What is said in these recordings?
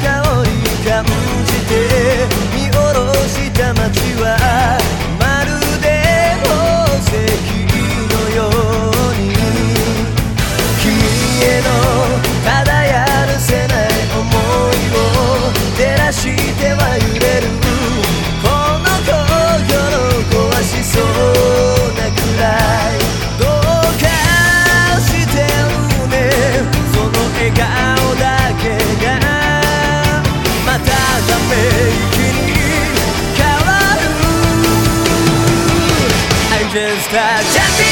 que Yeah.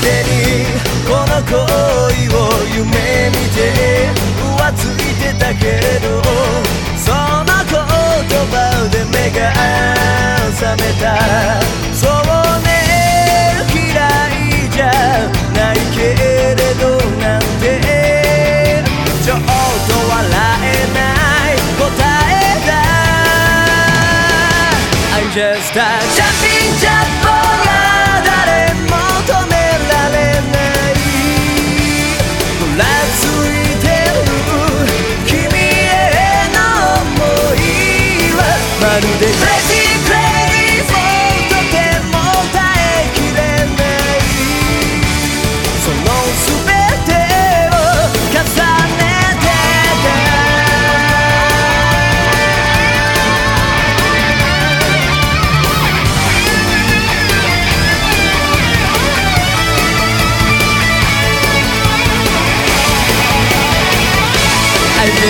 手にこの恋を夢見て浮ついてたけれどその言葉で目が覚めた。そうね嫌いじゃないけれどなんてちょっと笑えない答えだ。I'm just a jumping jack boy